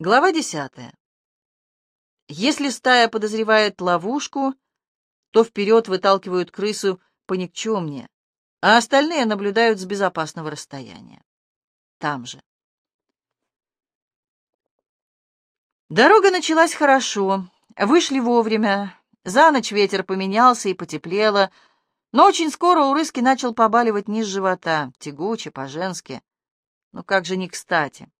Глава десятая. Если стая подозревает ловушку, то вперед выталкивают крысу поникчемнее, а остальные наблюдают с безопасного расстояния. Там же. Дорога началась хорошо, вышли вовремя, за ночь ветер поменялся и потеплело, но очень скоро у рыски начал побаливать низ живота, тягуче, по-женски. Ну как же не кстати.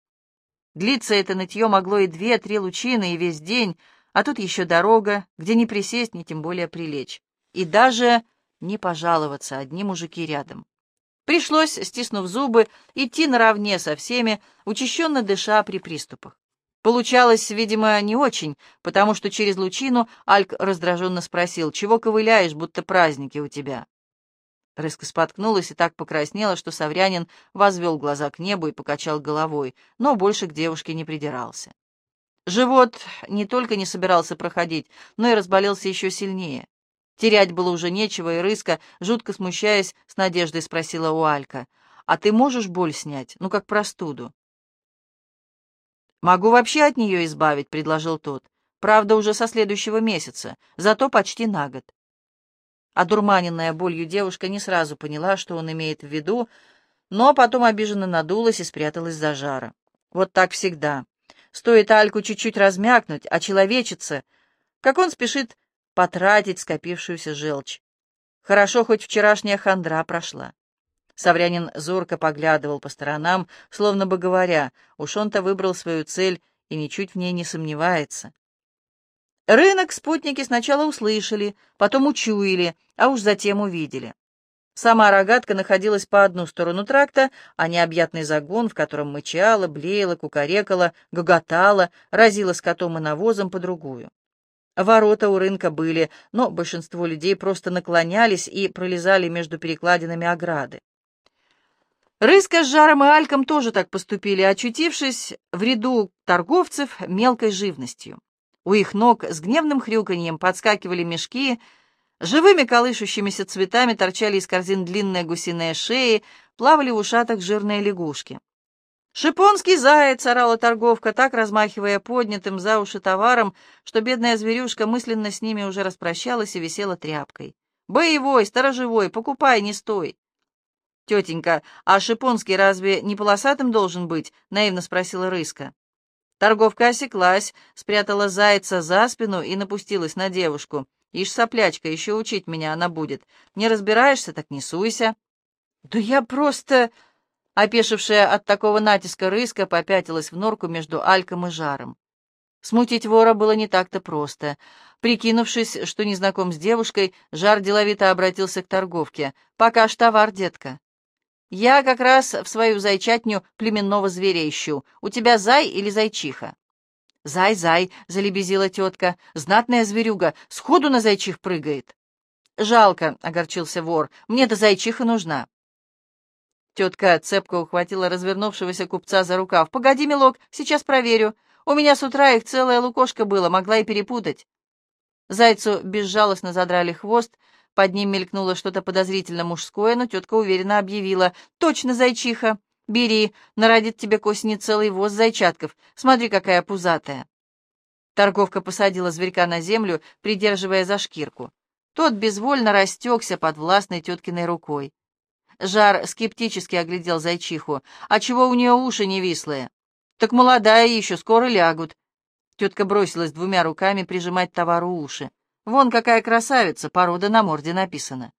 Длиться это нытье могло и две-три лучины, и весь день, а тут еще дорога, где не присесть, ни тем более прилечь. И даже не пожаловаться, одни мужики рядом. Пришлось, стиснув зубы, идти наравне со всеми, учащенно дыша при приступах. Получалось, видимо, не очень, потому что через лучину Альк раздраженно спросил, «Чего ковыляешь, будто праздники у тебя?» Рыска споткнулась и так покраснела, что Саврянин возвел глаза к небу и покачал головой, но больше к девушке не придирался. Живот не только не собирался проходить, но и разболелся еще сильнее. Терять было уже нечего, и Рыска, жутко смущаясь, с надеждой спросила у Алька, «А ты можешь боль снять? Ну, как простуду?» «Могу вообще от нее избавить», — предложил тот. «Правда, уже со следующего месяца, зато почти на год». Одурманенная болью девушка не сразу поняла, что он имеет в виду, но потом обиженно надулась и спряталась за жара. Вот так всегда. Стоит Альку чуть-чуть размякнуть, а человечиться, как он спешит потратить скопившуюся желчь. Хорошо, хоть вчерашняя хандра прошла. Саврянин зорко поглядывал по сторонам, словно бы говоря, уж он-то выбрал свою цель и ничуть в ней не сомневается. Рынок спутники сначала услышали, потом учуяли, а уж затем увидели. Сама рогатка находилась по одну сторону тракта, а необъятный загон, в котором мычала, блеяла, кукарекала, гоготала, разила скотом и навозом по другую. Ворота у рынка были, но большинство людей просто наклонялись и пролезали между перекладинами ограды. Рыска с Жаром и Альком тоже так поступили, очутившись в ряду торговцев мелкой живностью. У их ног с гневным хрюканьем подскакивали мешки, живыми колышущимися цветами торчали из корзин длинные гусиные шеи, плавали в ушатах жирные лягушки. «Шипонский заяц!» — орала торговка, так размахивая поднятым за уши товаром, что бедная зверюшка мысленно с ними уже распрощалась и висела тряпкой. «Боевой, сторожевой, покупай, не стой!» «Тетенька, а Шипонский разве не полосатым должен быть?» — наивно спросила Рыска. Торговка осеклась, спрятала зайца за спину и напустилась на девушку. «Ишь, соплячка, еще учить меня она будет. Не разбираешься, так не суйся». «Да я просто...» Опешившая от такого натиска рыска попятилась в норку между Альком и Жаром. Смутить вора было не так-то просто. Прикинувшись, что не знаком с девушкой, Жар деловито обратился к торговке. «Пока ж товар, детка». Я как раз в свою зайчатню племенного зверя ищу. У тебя зай или зайчиха?» «Зай, зай», — залебезила тетка, — «знатная зверюга, сходу на зайчих прыгает». «Жалко», — огорчился вор, — «мне-то зайчиха нужна». Тетка цепко ухватила развернувшегося купца за рукав. «Погоди, милок, сейчас проверю. У меня с утра их целая лукошка было, могла и перепутать». Зайцу безжалостно задрали хвост, под ним мелькнуло что-то подозрительно мужское, но тетка уверенно объявила. «Точно, зайчиха! Бери, народит тебе к осени целый воз зайчатков. Смотри, какая пузатая!» Торговка посадила зверька на землю, придерживая за шкирку. Тот безвольно растекся под властной теткиной рукой. Жар скептически оглядел зайчиху. «А чего у нее уши невислые?» «Так молодая еще, скоро лягут». Тетка бросилась двумя руками прижимать товару уши. Вон какая красавица, порода на морде написана.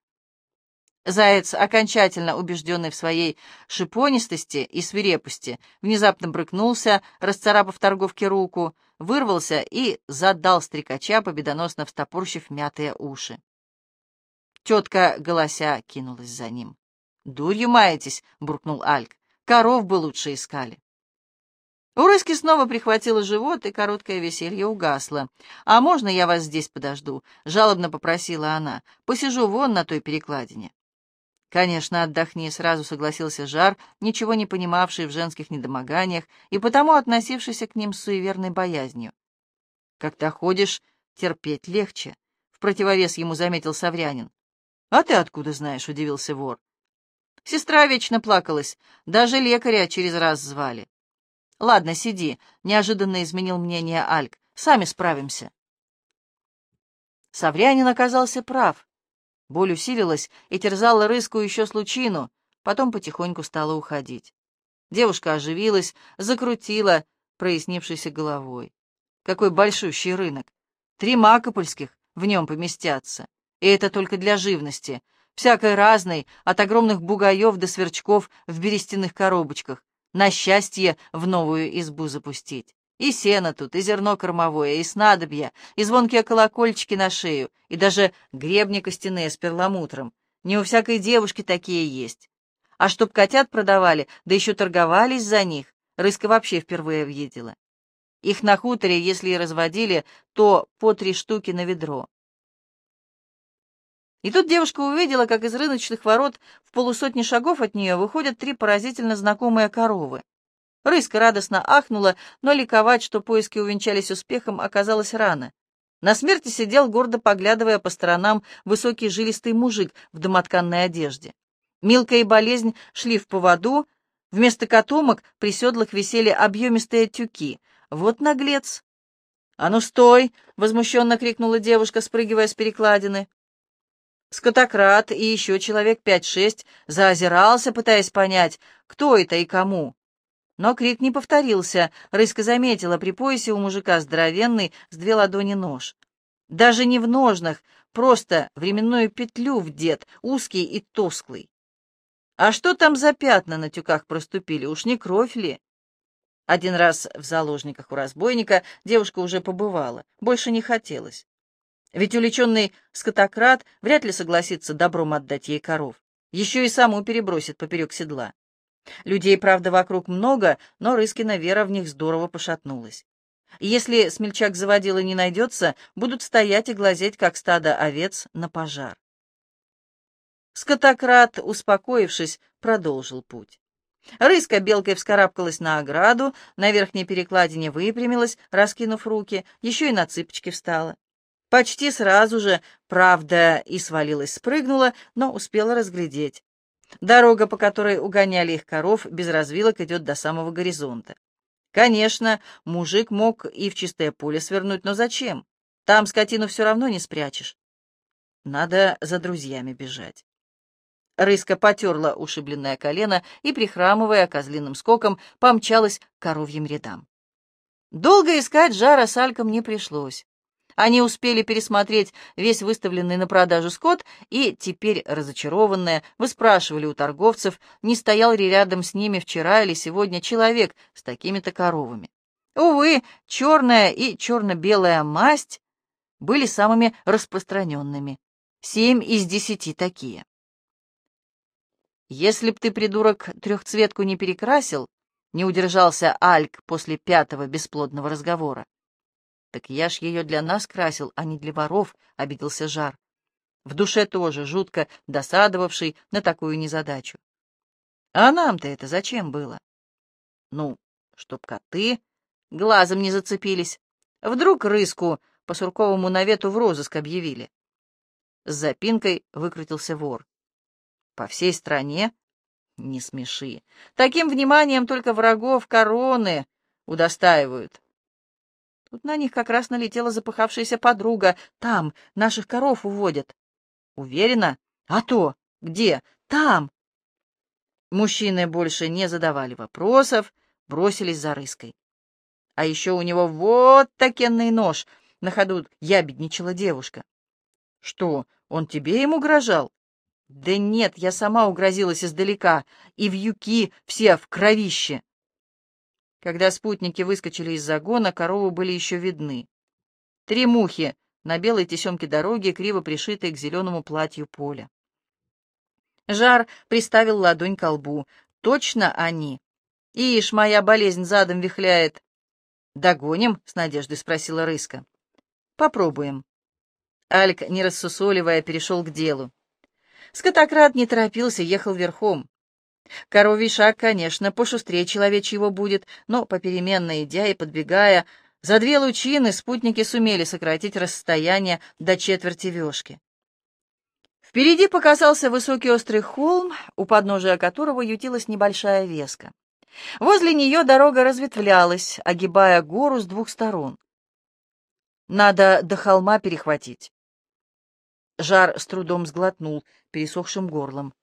Заяц, окончательно убежденный в своей шипонистости и свирепости, внезапно брыкнулся, расцарапав торговке руку, вырвался и задал стрекача, победоносно встопорщив мятые уши. Тетка, голося, кинулась за ним. «Дурью маетесь!» — буркнул Альк. «Коров бы лучше искали!» У Рыски снова прихватило живот, и короткое веселье угасло. «А можно я вас здесь подожду?» — жалобно попросила она. «Посижу вон на той перекладине». «Конечно, отдохни», — сразу согласился Жар, ничего не понимавший в женских недомоганиях и потому относившийся к ним с суеверной боязнью. «Когда ходишь, терпеть легче», — в противовес ему заметил Саврянин. «А ты откуда знаешь?» — удивился вор. Сестра вечно плакалась, даже лекаря через раз звали. «Ладно, сиди», — неожиданно изменил мнение Альк. «Сами справимся». Саврянин оказался прав. Боль усилилась и терзала рыску еще с потом потихоньку стала уходить. Девушка оживилась, закрутила прояснившейся головой. Какой большущий рынок! Три макопольских в нем поместятся. И это только для живности. Всякой разной, от огромных бугаев до сверчков в берестяных коробочках. На счастье в новую избу запустить. И сено тут, и зерно кормовое, и снадобья, и звонкие колокольчики на шею, и даже гребни костяные с перламутром. Не у всякой девушки такие есть. А чтоб котят продавали, да еще торговались за них, Рыска вообще впервые видела. Их на хуторе, если и разводили, то по три штуки на ведро. И тут девушка увидела, как из рыночных ворот в полусотни шагов от нее выходят три поразительно знакомые коровы. Рыска радостно ахнула, но ликовать, что поиски увенчались успехом, оказалось рано. На смерти сидел, гордо поглядывая по сторонам, высокий жилистый мужик в домотканной одежде. Милка и болезнь шли в поводу, вместо котомок при седлах висели объемистые тюки. Вот наглец! «А ну стой!» — возмущенно крикнула девушка, спрыгивая с перекладины. Скотократ и еще человек пять-шесть заозирался, пытаясь понять, кто это и кому. Но крик не повторился. Рыска заметила при поясе у мужика здоровенный с две ладони нож. Даже не в ножнах, просто временную петлю вдет, узкий и тусклый. А что там за пятна на тюках проступили? Уж не кровь ли? Один раз в заложниках у разбойника девушка уже побывала. Больше не хотелось. Ведь уличенный скотократ вряд ли согласится добром отдать ей коров. Еще и саму перебросит поперек седла. Людей, правда, вокруг много, но Рыскина вера в них здорово пошатнулась. если смельчак заводила не найдется, будут стоять и глазеть, как стадо овец, на пожар. Скотократ, успокоившись, продолжил путь. Рыска белкой вскарабкалась на ограду, на верхней перекладине выпрямилась, раскинув руки, еще и на цыпочки встала. Почти сразу же, правда, и свалилась, спрыгнула, но успела разглядеть. Дорога, по которой угоняли их коров, без развилок идет до самого горизонта. Конечно, мужик мог и в чистое поле свернуть, но зачем? Там скотину все равно не спрячешь. Надо за друзьями бежать. Рыска потерла ушибленное колено и, прихрамывая козлиным скоком, помчалась к коровьим рядам. Долго искать жара с Альком не пришлось. Они успели пересмотреть весь выставленный на продажу скот и, теперь разочарованные, выспрашивали у торговцев, не стоял ли рядом с ними вчера или сегодня человек с такими-то коровами. Увы, черная и черно-белая масть были самыми распространенными. Семь из десяти такие. «Если б ты, придурок, трехцветку не перекрасил», — не удержался Альк после пятого бесплодного разговора, «Так я ж ее для нас красил, а не для воров», — обиделся Жар. В душе тоже жутко досадовавший на такую незадачу. «А нам-то это зачем было?» «Ну, чтоб коты глазом не зацепились. Вдруг рыску по Сурковому навету в розыск объявили». С запинкой выкрутился вор. «По всей стране?» «Не смеши. Таким вниманием только врагов короны удостаивают. Тут на них как раз налетела запыхавшаяся подруга. Там, наших коров уводят. Уверена? А то! Где? Там! Мужчины больше не задавали вопросов, бросились за рыской. А еще у него вот такенный нож. На ходу ябедничала девушка. Что, он тебе им угрожал? Да нет, я сама угрозилась издалека, и вьюки все в кровище. Когда спутники выскочили из загона, коровы были еще видны. Три мухи на белой тесемке дороги, криво пришитой к зеленому платью поля. Жар приставил ладонь к лбу. Точно они. Ишь, моя болезнь задом вихляет. «Догоним?» — с надеждой спросила Рыска. «Попробуем». Альк, не рассусоливая, перешел к делу. Скотократ не торопился, ехал верхом. Коровий шаг, конечно, пошустрее человечьего будет, но, попеременно идя и подбегая, за две лучины спутники сумели сократить расстояние до четверти вешки. Впереди показался высокий острый холм, у подножия которого ютилась небольшая веска. Возле нее дорога разветвлялась, огибая гору с двух сторон. Надо до холма перехватить. Жар с трудом сглотнул пересохшим горлом.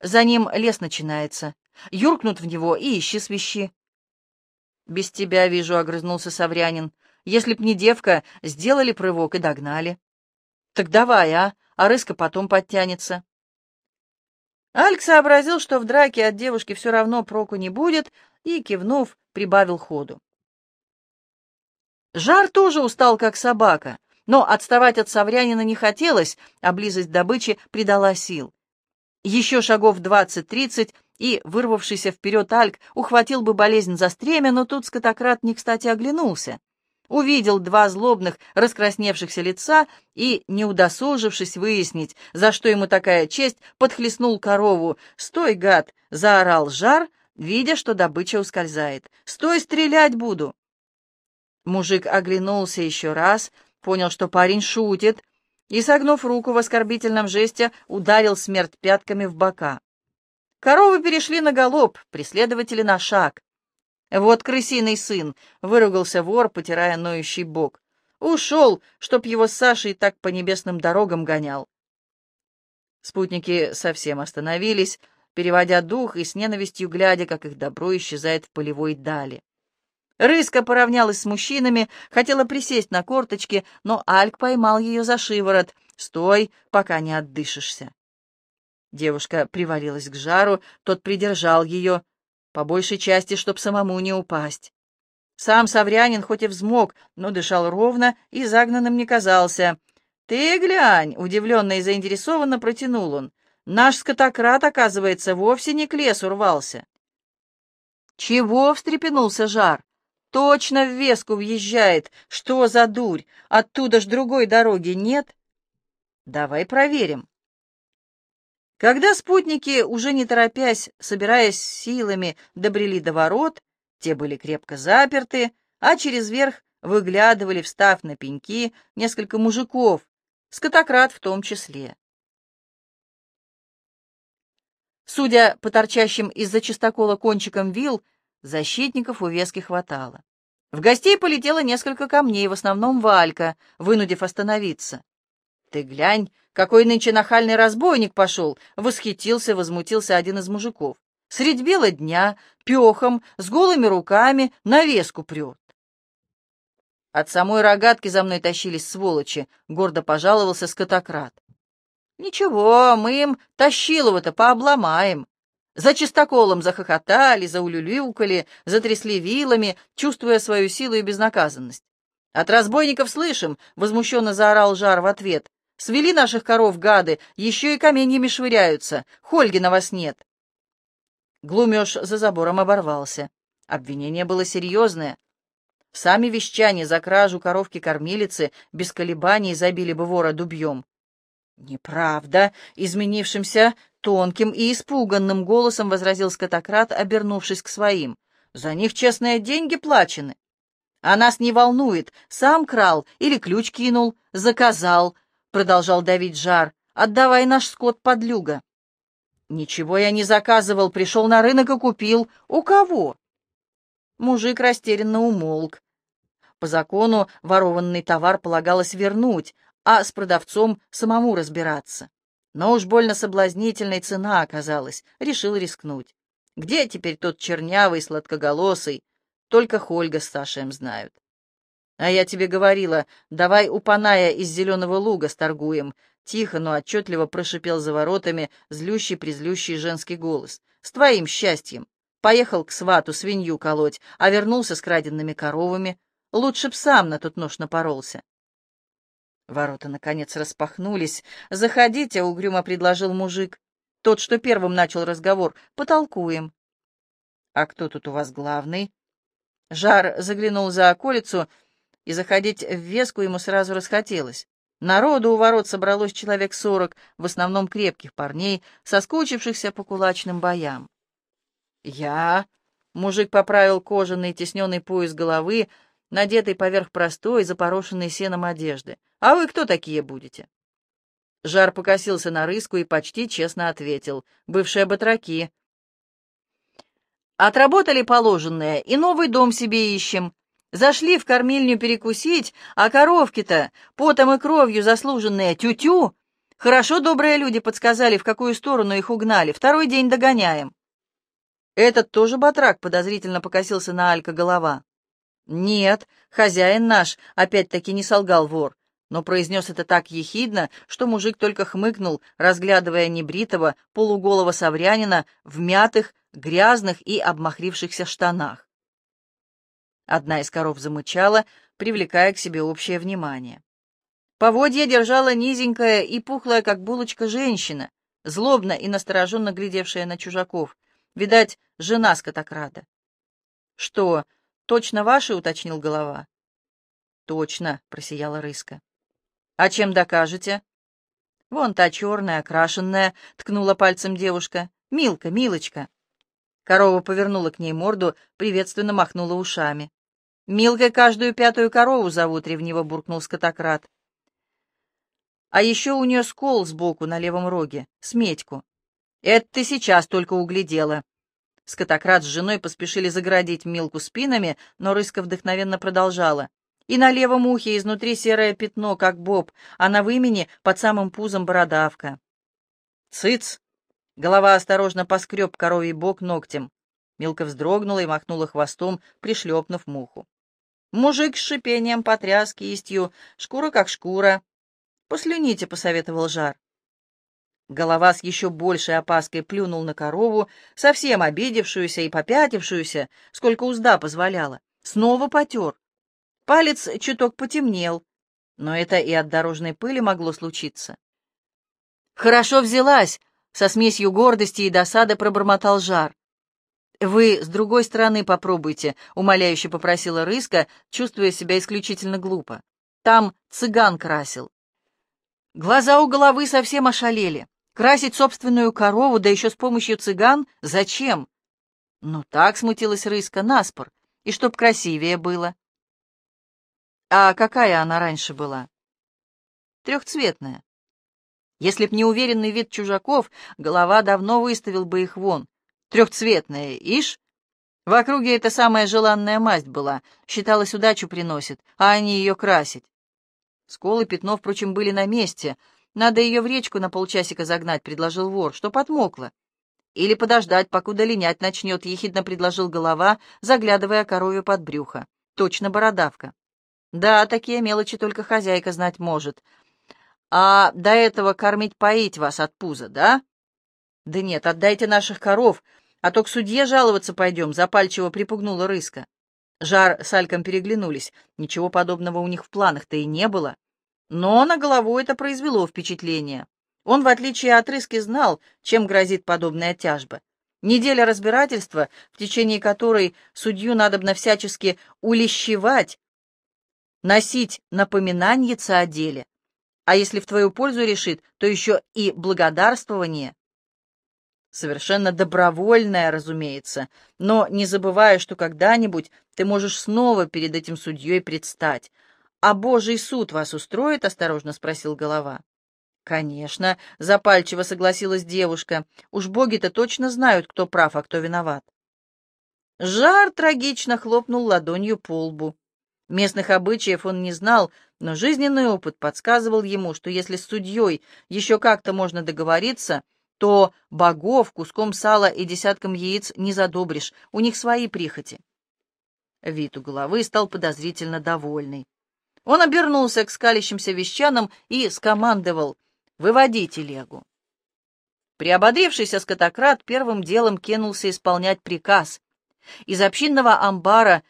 За ним лес начинается. Юркнут в него и ищи свищи. «Без тебя, вижу», — огрызнулся Саврянин. «Если б не девка, сделали прыжок и догнали». «Так давай, а? А рыска потом подтянется». Альк сообразил, что в драке от девушки все равно проку не будет, и, кивнув, прибавил ходу. Жар тоже устал, как собака, но отставать от Саврянина не хотелось, а близость добычи придала сил. Еще шагов двадцать-тридцать, и, вырвавшийся вперед Альк, ухватил бы болезнь за стремя, но тут скотократ не кстати оглянулся увидел два злобных, раскрасневшихся лица и, не удосужившись выяснить, за что ему такая честь, подхлестнул корову. «Стой, гад!» — заорал жар, видя, что добыча ускользает. «Стой, стрелять буду!» Мужик оглянулся еще раз, понял, что парень шутит, и, согнув руку в оскорбительном жесте, ударил смерть пятками в бока. Коровы перешли на галоп, преследователи на шаг. «Вот крысиный сын!» — выругался вор, потирая ноющий бок. «Ушел, чтоб его с Сашей так по небесным дорогам гонял!» Спутники совсем остановились, переводя дух и с ненавистью глядя, как их добро исчезает в полевой дали. Рыска поравнялась с мужчинами, хотела присесть на корточки, но Альк поймал ее за шиворот. «Стой, пока не отдышишься!» Девушка привалилась к жару, тот придержал ее, по большей части, чтоб самому не упасть. Сам Саврянин хоть и взмок, но дышал ровно и загнанным не казался. «Ты глянь!» — удивленно и заинтересованно протянул он. «Наш скотократ, оказывается, вовсе не к лесу рвался». «Чего?» — встрепенулся Жар. «Точно в Веску въезжает. Что за дурь? Оттуда ж другой дороги нет?» «Давай проверим». Когда спутники, уже не торопясь, собираясь силами, добрели до ворот, те были крепко заперты, а через верх выглядывали, встав на пеньки, несколько мужиков, скотократ в том числе. Судя по торчащим из-за чистокола кончикам вил, защитников у вески хватало. В гостей полетело несколько камней, в основном Валька, вынудив остановиться. «Ты глянь, какой нынче нахальный разбойник пошел!» — восхитился, возмутился один из мужиков. «Средь бела дня, пехом, с голыми руками, на веску прет». «От самой рогатки за мной тащились сволочи», — гордо пожаловался скотократ. «Ничего, мы им тащилово-то пообломаем». За чистоколом захохотали, заулюлюкали, затрясли вилами, чувствуя свою силу и безнаказанность. «От разбойников слышим!» — возмущенно заорал Жар в ответ. Свели наших коров гады, еще и каменьями швыряются. Хольги на вас нет. Глумеж за забором оборвался. Обвинение было серьезное. Сами вещане за кражу коровки-кормилицы без колебаний забили бы вора дубьем. «Неправда!» — изменившимся, тонким и испуганным голосом возразил скотократ, обернувшись к своим. «За них честные деньги плачены. А нас не волнует, сам крал или ключ кинул, заказал, — продолжал давить жар. «Отдавай наш скот подлюга». «Ничего я не заказывал, пришел на рынок и купил. У кого?» Мужик растерянно умолк. По закону ворованный товар полагалось вернуть, а с продавцом самому разбираться. Но уж больно соблазнительной цена оказалась, решил рискнуть. Где теперь тот чернявый, сладкоголосый? Только Хольга с Сашем знают. А я тебе говорила, давай у Паная из зеленого луга сторгуем. Тихо, но отчетливо прошипел за воротами злющий-призлющий женский голос. С твоим счастьем. Поехал к свату свинью колоть, а вернулся с краденными коровами. Лучше б сам на тот нож напоролся. Ворота, наконец, распахнулись. «Заходите», — угрюмо предложил мужик. Тот, что первым начал разговор. «Потолкуем». «А кто тут у вас главный?» Жар заглянул за околицу и заходить в Веску ему сразу расхотелось. Народу у ворот собралось человек сорок, в основном крепких парней, соскучившихся по кулачным боям. «Я...» — мужик поправил кожаный тесненный пояс головы, надетый поверх простой, запорошенной сеном одежды. «А вы кто такие будете?» Жар покосился на рыску и почти честно ответил. «Бывшие батраки». Отработали положенное и новый дом себе ищем. Зашли в кормильню перекусить, а коровки-то, потом и кровью заслуженные, тю-тю. Хорошо добрые люди подсказали, в какую сторону их угнали. Второй день догоняем. Этот тоже батрак подозрительно покосился на Алька голова. Нет, хозяин наш, опять-таки не солгал вор, но произнес это так ехидно, что мужик только хмыкнул, разглядывая небритого, полуголого саврянина в мятых, грязных и обмахрившихся штанах. Одна из коров замычала, привлекая к себе общее внимание. Поводья держала низенькая и пухлая, как булочка, женщина, злобно и настороженно глядевшая на чужаков. Видать, жена скотократа. «Что, точно ваши?» — уточнил голова. «Точно», — просияла рыска. «А чем докажете?» «Вон та черная, окрашенная», — ткнула пальцем девушка. «Милка, милочка». Корова повернула к ней морду, приветственно махнула ушами. «Милкой каждую пятую корову зовут», — ревниво буркнул скотократ. «А еще у нее скол сбоку на левом роге, сметьку. Это ты сейчас только углядела». Скотократ с женой поспешили заградить Милку спинами, но Рыска вдохновенно продолжала. И на левом ухе изнутри серое пятно, как боб, а на вымени под самым пузом бородавка. «Цыц!» Голова осторожно поскреб коровий бок ногтем. Милка вздрогнула и махнула хвостом, пришлепнув муху. Мужик с шипением потряс кистью, шкура как шкура. «Послюните», — посоветовал Жар. Голова с еще большей опаской плюнул на корову, совсем обидевшуюся и попятившуюся, сколько узда позволяла. Снова потер. Палец чуток потемнел, но это и от дорожной пыли могло случиться. «Хорошо взялась!» — со смесью гордости и досады пробормотал Жар. «Вы с другой стороны попробуйте», — умоляюще попросила Рыска, чувствуя себя исключительно глупо. «Там цыган красил». Глаза у головы совсем ошалели. Красить собственную корову, да еще с помощью цыган, зачем? Ну так смутилась Рыска наспор, и чтоб красивее было. А какая она раньше была? Трехцветная. Если б не уверенный вид чужаков, голова давно выставил бы их вон, Трехцветная, ишь? В округе это самая желанная масть была, считалось, удачу приносит, а они ее красить. Сколы пятно, впрочем, были на месте. Надо ее в речку на полчасика загнать, предложил вор, что подмокло. Или подождать, покуда линять начнет, ехидно предложил голова, заглядывая корове под брюхо. Точно бородавка. Да, такие мелочи только хозяйка знать может. А до этого кормить-поить вас от пуза, да? Да нет, отдайте наших коров, а то к судье жаловаться пойдем», — запальчиво припугнула Рыска. Жар с Альком переглянулись. Ничего подобного у них в планах-то и не было. Но на голову это произвело впечатление. Он, в отличие от Рыски, знал, чем грозит подобная тяжба. Неделя разбирательства, в течение которой судью надобно всячески улещевать, носить напоминаньица о деле. А если в твою пользу решит, то еще и благодарствование. Совершенно добровольная, разумеется, но не забывая, что когда-нибудь ты можешь снова перед этим судьей предстать. «А Божий суд вас устроит?» — осторожно спросил голова. «Конечно», — запальчиво согласилась девушка. «Уж боги-то точно знают, кто прав, а кто виноват». Жар трагично хлопнул ладонью по лбу. Местных обычаев он не знал, но жизненный опыт подсказывал ему, что если с судьей еще как-то можно договориться — то богов куском сала и десятком яиц не задобришь, у них свои прихоти. Вид у головы стал подозрительно довольный. Он обернулся к скалящимся вещанам и скомандовал «Выводи телегу». Приободрившийся скотократ первым делом кинулся исполнять приказ. Из общинного амбара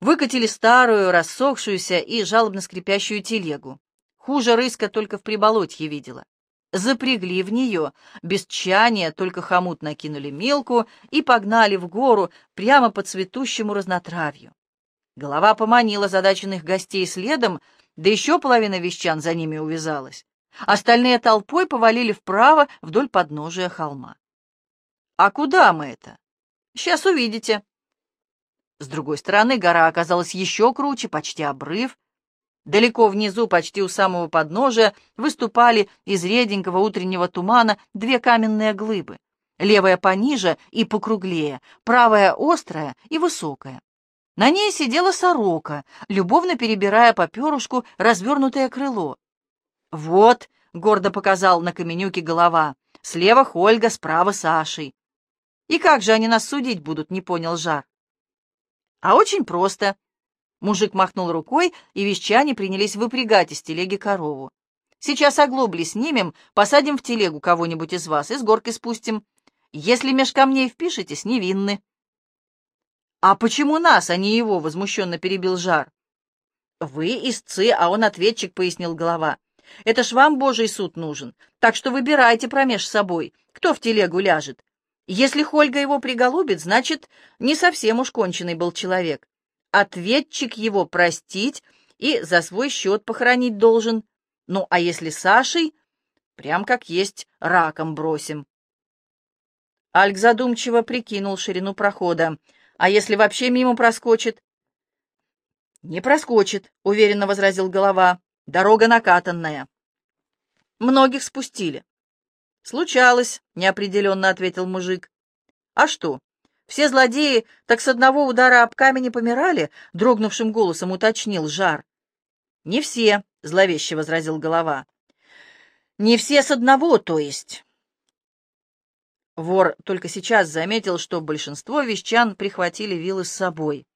выкатили старую, рассохшуюся и жалобно скрипящую телегу. Хуже рыска только в приболотье видела запрягли в нее, без тчания только хомут накинули мелку и погнали в гору прямо по цветущему разнотравью. Голова поманила задаченных гостей следом, да еще половина вещан за ними увязалась. Остальные толпой повалили вправо вдоль подножия холма. «А куда мы это?» «Сейчас увидите». С другой стороны гора оказалась еще круче, почти обрыв, Далеко внизу, почти у самого подножия, выступали из реденького утреннего тумана две каменные глыбы. Левая пониже и покруглее, правая острая и высокая. На ней сидела сорока, любовно перебирая по перышку развернутое крыло. «Вот», — гордо показал на каменюке голова, — «слева Хольга, справа Сашей». «И как же они нас судить будут?» — не понял Жар. «А очень просто». Мужик махнул рукой, и вещане принялись выпрягать из телеги корову. «Сейчас оглобли снимем, посадим в телегу кого-нибудь из вас и с горки спустим. Если меж камней впишетесь, невинны». «А почему нас, а не его?» — возмущенно перебил Жар. «Вы истцы, а он ответчик», — пояснил голова. «Это ж вам Божий суд нужен, так что выбирайте промеж собой, кто в телегу ляжет. Если Хольга его приголубит, значит, не совсем уж конченый был человек. Ответчик его простить и за свой счет похоронить должен. Ну, а если Сашей, прям как есть, раком бросим». Альк задумчиво прикинул ширину прохода. А если вообще мимо проскочит? Не проскочит, уверенно возразил голова. Дорога накатанная. Многих спустили. Случалось, неопределенно ответил мужик. А что? Все злодеи так с одного удара об камень помирали? Дрогнувшим голосом уточнил Жар. Не все, зловеще возразил голова. Не все с одного, то есть. Вор только сейчас заметил, что большинство вещан прихватили вилы с собой.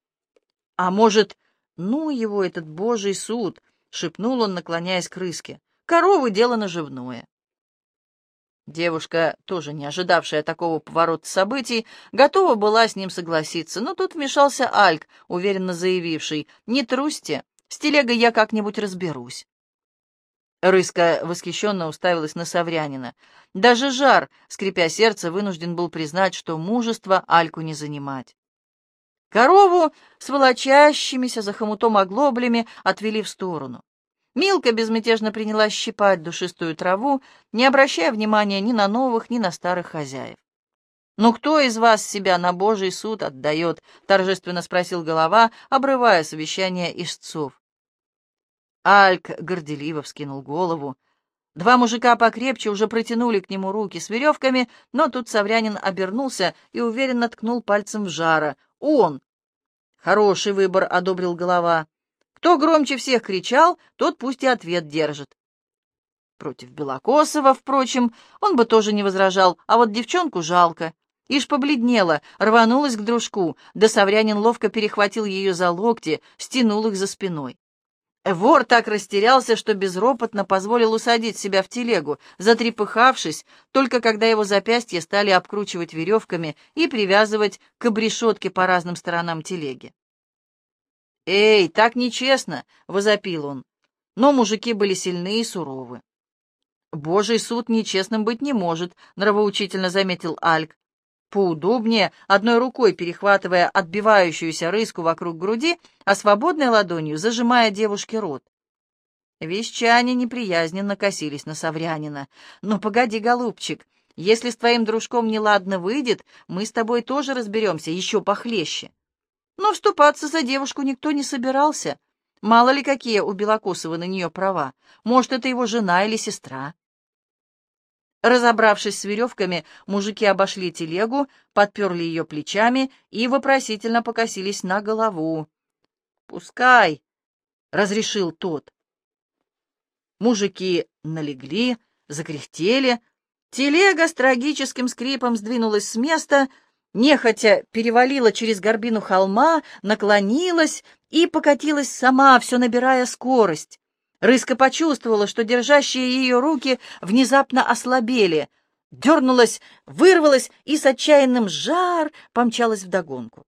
«А может, ну его этот божий суд!» — шепнул он, наклоняясь к рыске. «Коровы — дело наживное». Девушка, тоже не ожидавшая такого поворота событий, готова была с ним согласиться, но тут вмешался Альк, уверенно заявивший, «Не трусьте, с телегой я как-нибудь разберусь». Рыска восхищенно уставилась на Саврянина. Даже жар, скрипя сердце, вынужден был признать, что мужество Альку не занимать. Корову с волочащимися за хомутом оглоблями отвели в сторону. Милка безмятежно принялась щипать душистую траву, не обращая внимания ни на новых, ни на старых хозяев. «Ну кто из вас себя на Божий суд отдает?» — торжественно спросил голова, обрывая совещание истцов. Альк горделиво вскинул голову. Два мужика покрепче уже протянули к нему руки с веревками, но тут Саврянин обернулся и уверенно ткнул пальцем в жара. «Он!» «Хороший выбор», — одобрил голова. «Кто громче всех кричал, тот пусть и ответ держит». Против Белокосова, впрочем, он бы тоже не возражал, а вот девчонку жалко. Ишь побледнела, рванулась к дружку, да Саврянин ловко перехватил ее за локти, стянул их за спиной. Вор так растерялся, что безропотно позволил усадить себя в телегу, затрепыхавшись, только когда его запястья стали обкручивать веревками и привязывать к обрешетке по разным сторонам телеги. «Эй, так нечестно!» — возопил он. Но мужики были сильны и суровы. «Божий суд нечестным быть не может», — нравоучительно заметил Альк поудобнее, одной рукой перехватывая отбивающуюся рыску вокруг груди, а свободной ладонью зажимая девушке рот. Вещане неприязненно косились на Саврянина. «Ну, погоди, голубчик, если с твоим дружком неладно выйдет, мы с тобой тоже разберемся, еще похлеще». Но вступаться за девушку никто не собирался. Мало ли какие у Белокосова на нее права. Может, это его жена или сестра. Разобравшись с веревками, мужики обошли телегу, подперли ее плечами и вопросительно покосились на голову. «Пускай!» — разрешил тот. Мужики налегли, закряхтели. Телега с трагическим скрипом сдвинулась с места, нехотя перевалила через горбину холма, наклонилась и покатилась сама, все набирая скорость. Рыска почувствовала, что держащие ее руки внезапно ослабели, дернулась, вырвалась и с отчаянным жар помчалась вдогонку.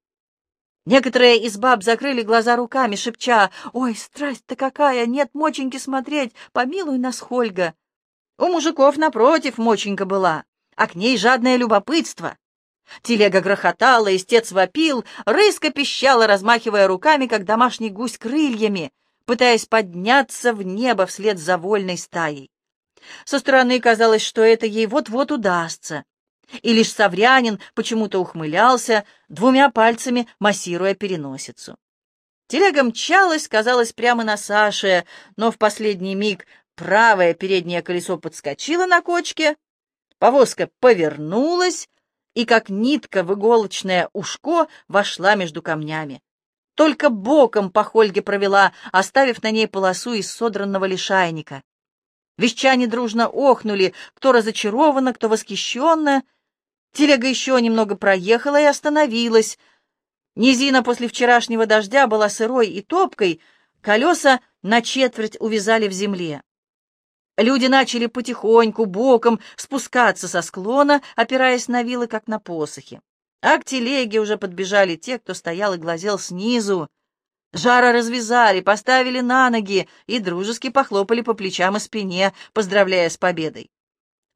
Некоторые из баб закрыли глаза руками, шепча, «Ой, страсть-то какая! Нет моченьки смотреть! Помилуй нас, Хольга!» У мужиков, напротив, моченька была, а к ней жадное любопытство. Телега грохотала, истец вопил, рыска пищала, размахивая руками, как домашний гусь крыльями, пытаясь подняться в небо вслед за вольной стаей. Со стороны казалось, что это ей вот-вот удастся. И лишь Саврянин почему-то ухмылялся, двумя пальцами массируя переносицу. Телега мчалась, казалось, прямо на Саше, но в последний миг правое переднее колесо подскочило на кочке, повозка повернулась, и как нитка в иголочное ушко вошла между камнями. Только боком по Хольге провела, оставив на ней полосу из содранного лишайника. Вещане дружно охнули, кто разочарованно, кто восхищенно. Телега еще немного проехала и остановилась. Низина после вчерашнего дождя была сырой и топкой, колеса на четверть увязали в земле. Люди начали потихоньку, боком спускаться со склона, опираясь на вилы, как на посохи. А к телеге уже подбежали те, кто стоял и глазел снизу. Жара развязали, поставили на ноги и дружески похлопали по плечам и спине, поздравляя с победой.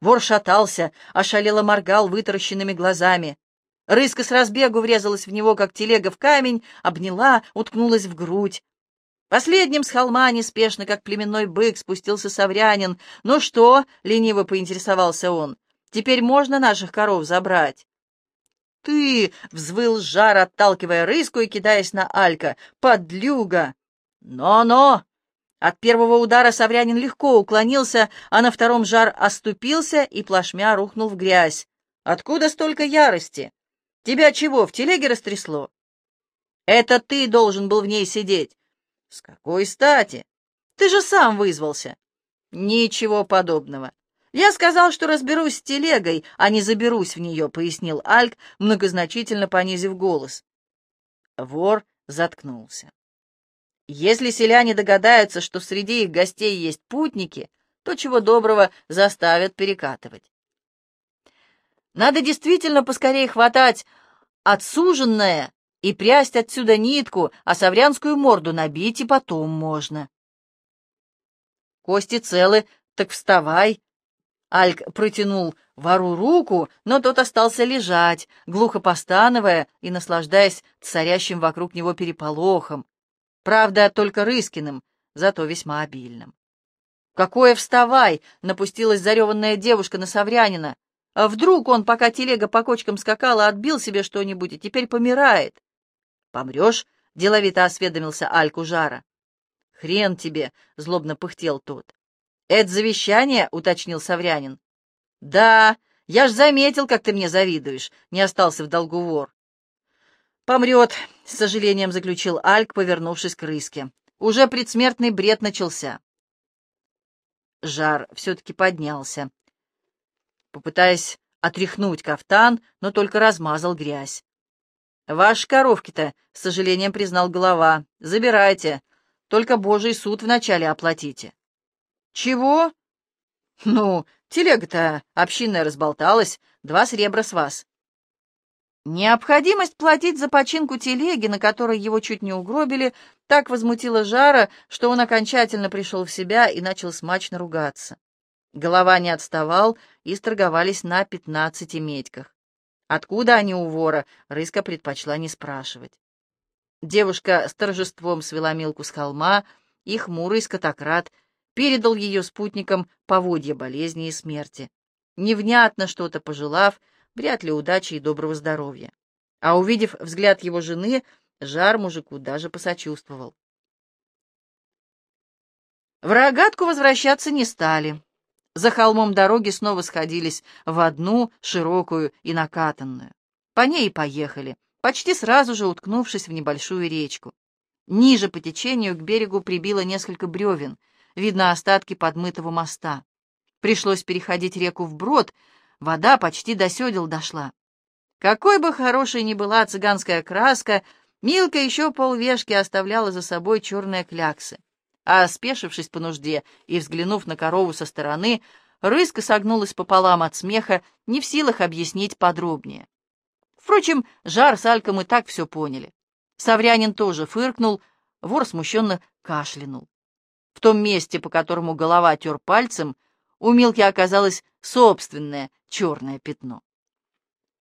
Вор шатался, ошалело моргал вытаращенными глазами. Рыска с разбегу врезалась в него, как телега в камень, обняла, уткнулась в грудь. Последним с холма неспешно, как племенной бык, спустился Саврянин. «Ну что?» — лениво поинтересовался он. «Теперь можно наших коров забрать?» «Ты!» — взвыл жар, отталкивая рыску и кидаясь на Алька. «Подлюга!» «Но-но!» От первого удара Саврянин легко уклонился, а на втором жар оступился и плашмя рухнул в грязь. «Откуда столько ярости? Тебя чего, в телеге растрясло?» «Это ты должен был в ней сидеть. «С какой стати? Ты же сам вызвался». «Ничего подобного. Я сказал, что разберусь с телегой, а не заберусь в нее», — пояснил Альк, многозначительно понизив голос. Вор заткнулся. Если селяне догадаются, что среди их гостей есть путники, то чего доброго заставят перекатывать. Надо действительно поскорее хватать отсуженное и прясть отсюда нитку, а саврянскую морду набить и потом можно. Кости целы, так вставай. Альк протянул вору руку, но тот остался лежать, глухо постановая и наслаждаясь царящим вокруг него переполохом. Правда, только Рыскиным, зато весьма обильным. «Какое вставай!» — напустилась зареванная девушка на Саврянина. А вдруг он, пока телега по кочкам скакала, отбил себе что-нибудь и теперь помирает? «Помрешь?» — деловито осведомился Альку Жара. «Хрен тебе!» — злобно пыхтел тот. «Это завещание?» — уточнил Саврянин. «Да, я ж заметил, как ты мне завидуешь», — не остался в долгу вор. «Помрет», — с сожалением заключил Альк, повернувшись к рыске. «Уже предсмертный бред начался». Жар все-таки поднялся, попытаясь отряхнуть кафтан, но только размазал грязь. «Ваши коровки-то», — с сожалением признал голова, — «забирайте. Только божий суд вначале оплатите». «Чего?» «Ну, телега-то общинная разболталась, два сребра с вас». Необходимость платить за починку телеги, на которой его чуть не угробили, так возмутила Жара, что он окончательно пришел в себя и начал смачно ругаться. Голова не отставал, и сторговались на пятнадцати медьках. Откуда они у вора, Рыска предпочла не спрашивать. Девушка с торжеством свела Милку с холма, и хмурый скотократ передал ее спутникам поводья болезни и смерти, невнятно что-то пожелав, вряд ли удачи и доброго здоровья. А увидев взгляд его жены, жар мужику даже посочувствовал. В рогатку возвращаться не стали. За холмом дороги снова сходились в одну, широкую и накатанную. По ней и поехали, почти сразу же уткнувшись в небольшую речку. Ниже по течению к берегу прибило несколько бревен, видно остатки подмытого моста. Пришлось переходить реку вброд, вода почти до седел дошла. Какой бы хорошей ни была цыганская краска, Милка еще полвешки оставляла за собой черные кляксы а, спешившись по нужде и взглянув на корову со стороны, рыска согнулась пополам от смеха, не в силах объяснить подробнее. Впрочем, Жар с Альком и так все поняли. Саврянин тоже фыркнул, вор смущенно кашлянул. В том месте, по которому голова тер пальцем, у Милки оказалось собственное черное пятно.